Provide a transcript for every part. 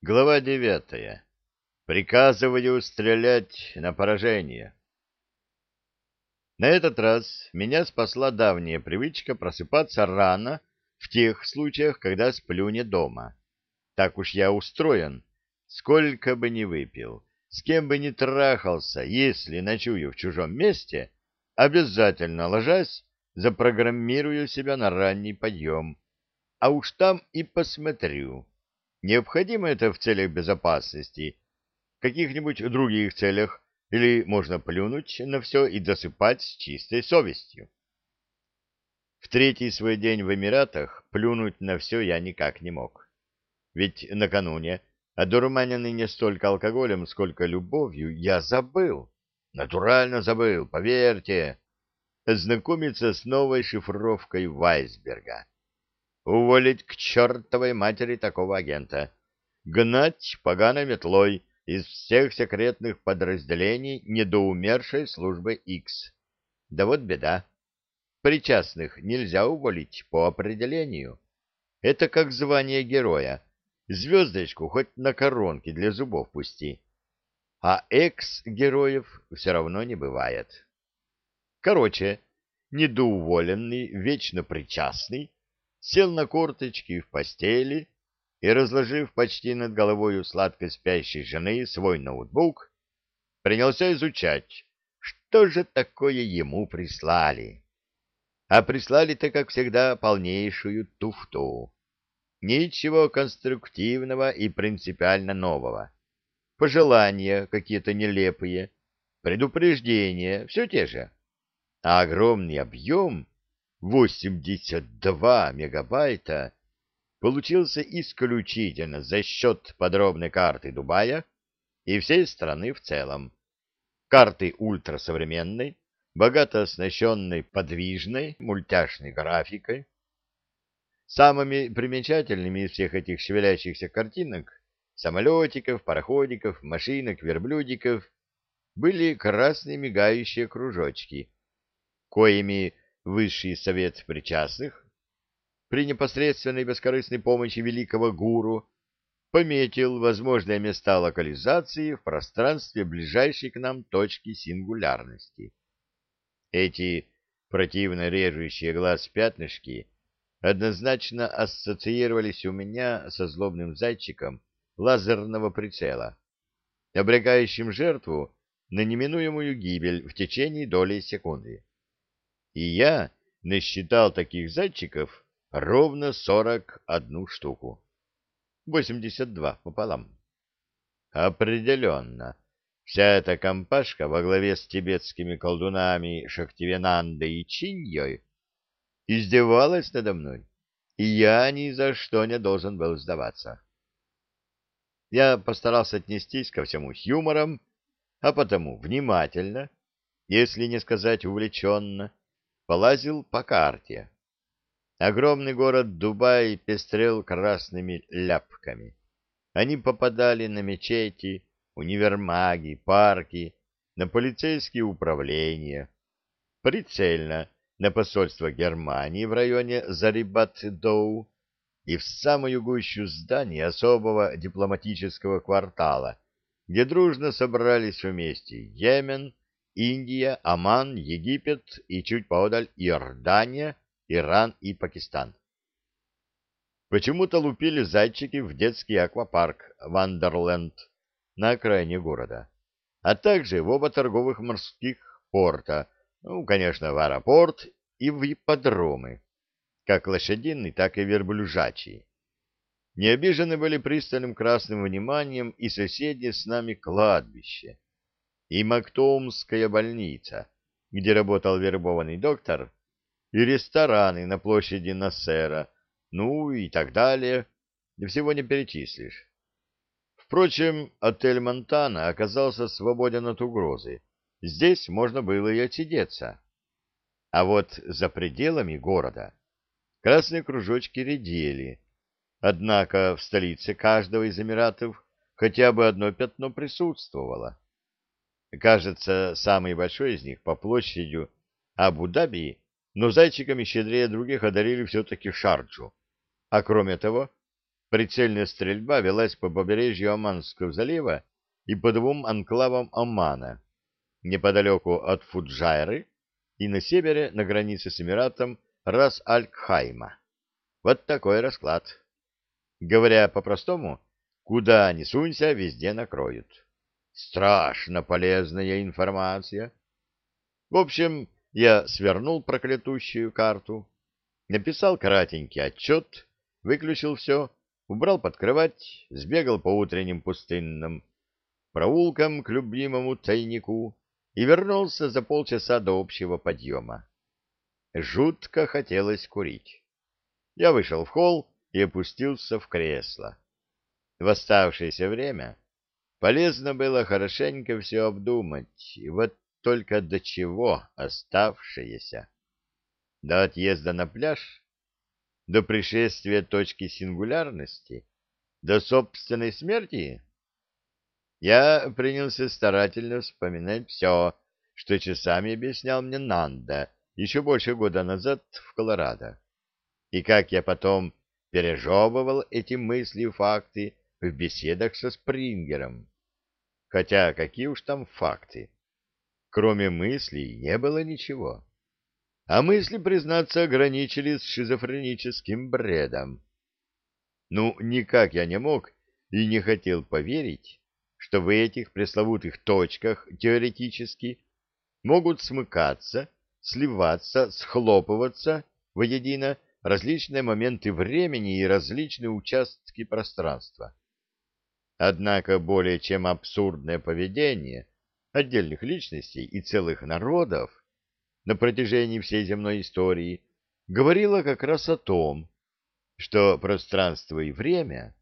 Глава девятая. Приказываю стрелять на поражение. На этот раз меня спасла давняя привычка просыпаться рано в тех случаях, когда сплю не дома. Так уж я устроен, сколько бы ни выпил, с кем бы ни трахался, если ночую в чужом месте, обязательно ложась, запрограммирую себя на ранний подъем, а уж там и посмотрю Необходимо это в целях безопасности, в каких-нибудь других целях, или можно плюнуть на все и досыпать с чистой совестью. В третий свой день в Эмиратах плюнуть на все я никак не мог. Ведь накануне, одурманенный не столько алкоголем, сколько любовью, я забыл, натурально забыл, поверьте, знакомиться с новой шифровкой Вайсберга. Уволить к чертовой матери такого агента. Гнать поганой метлой из всех секретных подразделений недоумершей службы X. Да вот беда. Причастных нельзя уволить по определению. Это как звание героя. Звездочку хоть на коронке для зубов пусти. А экс-героев все равно не бывает. Короче, недоуволенный, вечно причастный, сел на корточки в постели и, разложив почти над головой у сладко спящей жены свой ноутбук, принялся изучать, что же такое ему прислали. А прислали-то, как всегда, полнейшую туфту. Ничего конструктивного и принципиально нового. Пожелания какие-то нелепые, предупреждения, все те же. А огромный объем 82 мегабайта получился исключительно за счет подробной карты Дубая и всей страны в целом. Карты ультрасовременной, богато оснащенной подвижной мультяшной графикой. Самыми примечательными из всех этих шевелящихся картинок самолетиков, пароходиков, машинок, верблюдиков были красные мигающие кружочки, коими Высший совет причастных при непосредственной бескорыстной помощи великого гуру пометил возможные места локализации в пространстве ближайшей к нам точки сингулярности. Эти противно режущие глаз пятнышки однозначно ассоциировались у меня со злобным зайчиком лазерного прицела, обрегающим жертву на неминуемую гибель в течение доли секунды и я насчитал таких зайчиков ровно сорок одну штуку. Восемьдесят два пополам. Определенно, вся эта компашка во главе с тибетскими колдунами Шахтивенандой и Чиньей издевалась надо мной, и я ни за что не должен был сдаваться. Я постарался отнестись ко всему с юмором, а потому внимательно, если не сказать увлеченно, полазил по карте. Огромный город Дубай пестрел красными ляпками. Они попадали на мечети, универмаги, парки, на полицейские управления, прицельно на посольство Германии в районе Зарибат-Доу и в самую гущу зданий особого дипломатического квартала, где дружно собрались вместе Йемен, Индия, Оман, Египет и чуть поодаль Иордания, Иран и Пакистан. Почему-то лупили зайчики в детский аквапарк Вандерленд на окраине города, а также в оба торговых морских порта, ну, конечно, в аэропорт и в ипподромы, как лошадиный, так и верблюжачий. Не обижены были пристальным красным вниманием и соседние с нами кладбище и Мактоумская больница, где работал вербованный доктор, и рестораны на площади Нассера, ну и так далее, всего не перечислишь. Впрочем, отель Монтана оказался свободен от угрозы. Здесь можно было и отсидеться. А вот за пределами города красные кружочки редели. Однако в столице каждого из Эмиратов хотя бы одно пятно присутствовало. Кажется, самый большой из них по площадью Абу-Даби, но зайчиками щедрее других одарили все-таки Шарджу. А кроме того, прицельная стрельба велась по побережью Оманского залива и по двум анклавам Омана, неподалеку от Фуджайры и на севере на границе с Эмиратом Рас-Аль-Кхайма. Вот такой расклад. Говоря по-простому, куда ни сунься, везде накроют. Страшно полезная информация. В общем, я свернул проклятущую карту, написал кратенький отчет, выключил все, убрал под кровать, сбегал по утренним пустынным проулкам к любимому тайнику и вернулся за полчаса до общего подъема. Жутко хотелось курить. Я вышел в холл и опустился в кресло. В оставшееся время полезно было хорошенько все обдумать, и вот только до чего оставшееся. До отъезда на пляж, до пришествия точки сингулярности, до собственной смерти. Я принялся старательно вспоминать все, что часами объяснял мне Нанда еще больше года назад в Колорадо. И как я потом пережевывал эти мысли и факты в беседах со Спрингером. Хотя какие уж там факты. Кроме мыслей не было ничего. А мысли, признаться, ограничились шизофреническим бредом. Ну, никак я не мог и не хотел поверить, что в этих пресловутых точках теоретически могут смыкаться, сливаться, схлопываться воедино различные моменты времени и различные участки пространства. Однако более чем абсурдное поведение отдельных личностей и целых народов на протяжении всей земной истории говорило как раз о том, что пространство и время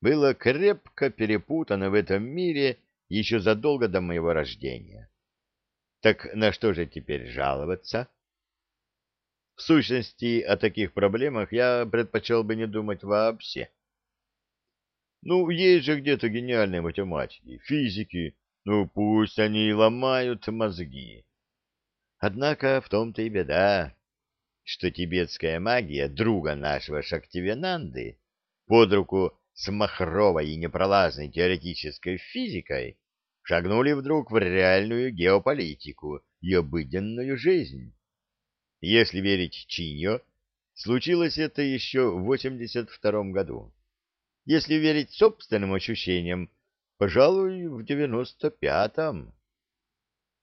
было крепко перепутано в этом мире еще задолго до моего рождения. Так на что же теперь жаловаться? В сущности, о таких проблемах я предпочел бы не думать вообще. Ну, есть же где-то гениальные математики, физики, ну пусть они и ломают мозги. Однако в том-то и беда, что тибетская магия друга нашего Шактивенанды под руку с махровой и непролазной теоретической физикой шагнули вдруг в реальную геополитику и обыденную жизнь. Если верить Чиньо, случилось это еще в 82 году. Если верить собственным ощущениям, пожалуй, в 95-м.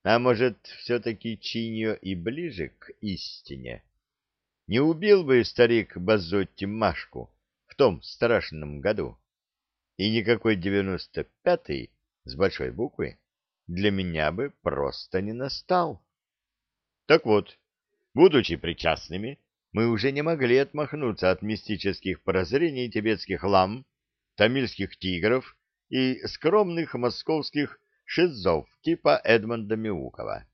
А может, все-таки Чиньо и ближе к истине? Не убил бы старик Базотти Машку в том страшном году? И никакой 95-й с большой буквы для меня бы просто не настал. Так вот, Будучи причастными, мы уже не могли отмахнуться от мистических прозрений тибетских лам, тамильских тигров и скромных московских шизов типа Эдмонда Миукова.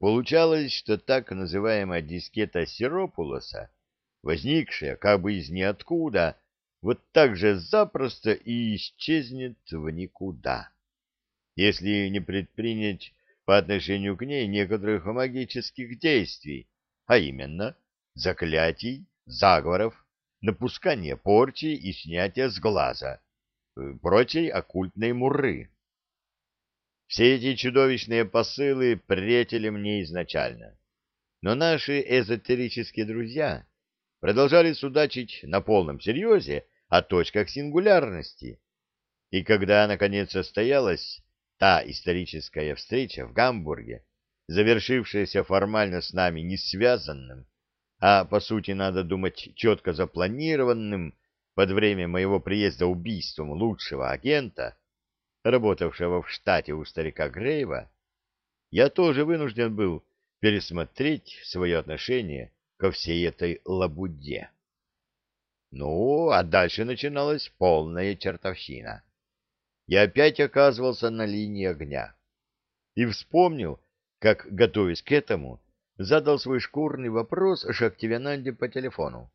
Получалось, что так называемая дискета Сиропулоса, возникшая как бы из ниоткуда, вот так же запросто и исчезнет в никуда, если не предпринять по отношению к ней некоторых магических действий, а именно заклятий, заговоров, напускания порчи и снятия с глаза, э, прочей оккультной муры. Все эти чудовищные посылы претели мне изначально. Но наши эзотерические друзья продолжали судачить на полном серьезе о точках сингулярности. И когда, наконец, состоялась Та историческая встреча в Гамбурге, завершившаяся формально с нами не связанным, а, по сути, надо думать, четко запланированным под время моего приезда убийством лучшего агента, работавшего в штате у старика Грейва, я тоже вынужден был пересмотреть свое отношение ко всей этой лабуде. Ну, а дальше начиналась полная чертовщина я опять оказывался на линии огня. И вспомнил, как, готовясь к этому, задал свой шкурный вопрос Шактивянанде по телефону.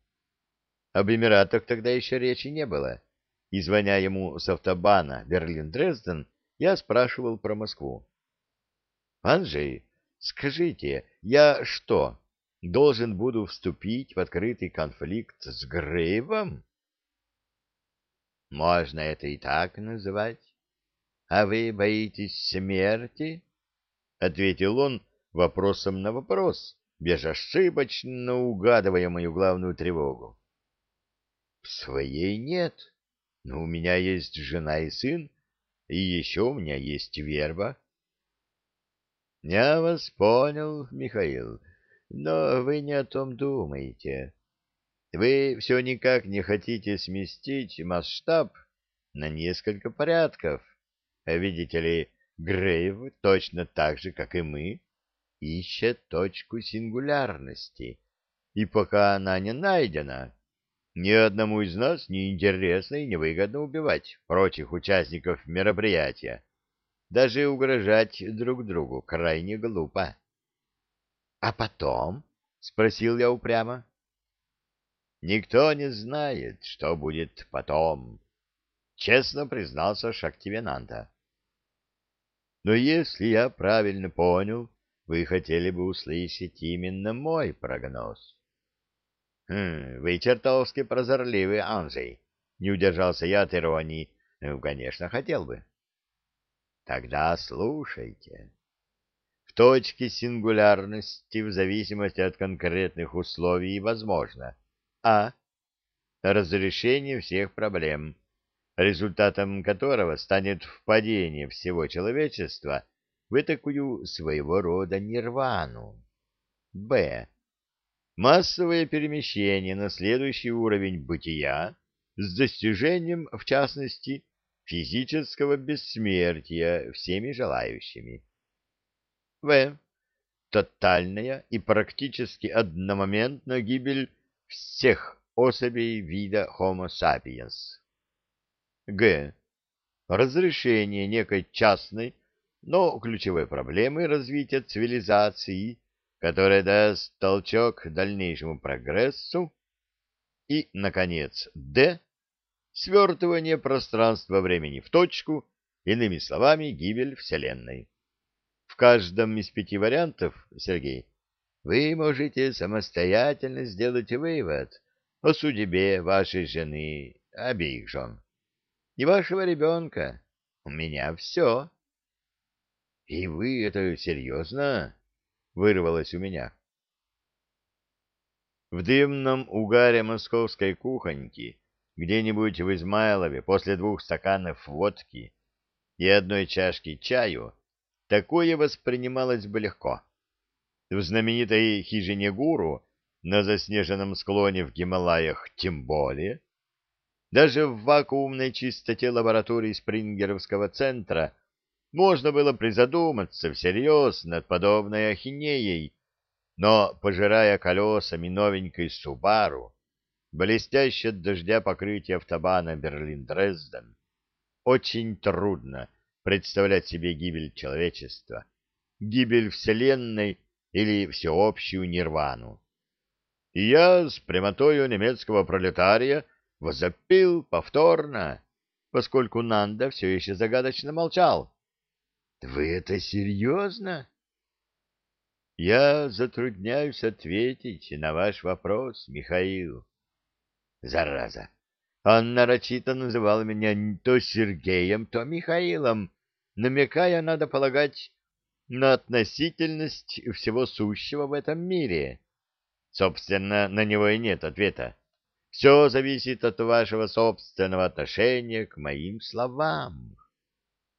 Об Эмиратах тогда еще речи не было, и, звоня ему с автобана Берлин-Дрезден, я спрашивал про Москву. — Анжей, скажите, я что, должен буду вступить в открытый конфликт с Грейвом? Можно это и так называть. А вы боитесь смерти? Ответил он вопросом на вопрос, безошибочно угадывая мою главную тревогу. Своей нет, но у меня есть жена и сын, и еще у меня есть верба. Я вас понял, Михаил, но вы не о том думаете. Вы все никак не хотите сместить масштаб на несколько порядков. Видите ли, Грейв точно так же, как и мы, ищет точку сингулярности. И пока она не найдена, ни одному из нас не интересно и невыгодно убивать прочих участников мероприятия. Даже угрожать друг другу крайне глупо. — А потом? — спросил я упрямо. Никто не знает, что будет потом, — честно признался Шактивенанта. Но если я правильно понял, вы хотели бы услышать именно мой прогноз. Хм, вы чертовски прозорливый, Анжей. Не удержался я от иронии. Ну, конечно, хотел бы. Тогда слушайте. В точке сингулярности, в зависимости от конкретных условий, возможно, а. Разрешение всех проблем, результатом которого станет впадение всего человечества в такую своего рода нирвану. Б. Массовое перемещение на следующий уровень бытия с достижением, в частности, физического бессмертия всеми желающими. В. Тотальная и практически одномоментная гибель всех особей вида Homo sapiens. Г. Разрешение некой частной, но ключевой проблемы развития цивилизации, которая даст толчок дальнейшему прогрессу. И, наконец, Д. Свертывание пространства-времени в точку, иными словами, гибель Вселенной. В каждом из пяти вариантов, Сергей, вы можете самостоятельно сделать вывод о судьбе вашей жены, обеих жен. И вашего ребенка. У меня все. — И вы это серьезно? — вырвалось у меня. В дымном угаре московской кухоньки, где-нибудь в Измайлове, после двух стаканов водки и одной чашки чаю, такое воспринималось бы легко. В знаменитой хижине гуру на заснеженном склоне в Гималаях тем более. Даже в вакуумной чистоте лаборатории Спрингеровского центра можно было призадуматься всерьез над подобной ахинеей, но, пожирая колесами новенькой Субару, блестящее дождя покрытие автобана Берлин-Дрезден, очень трудно представлять себе гибель человечества, гибель Вселенной или всеобщую нирвану. И я с прямотою немецкого пролетария возопил повторно, поскольку Нанда все еще загадочно молчал. — Вы это серьезно? — Я затрудняюсь ответить на ваш вопрос, Михаил. Зараза! Он нарочито называл меня то Сергеем, то Михаилом, намекая, надо полагать, на относительность всего сущего в этом мире. Собственно, на него и нет ответа. Все зависит от вашего собственного отношения к моим словам.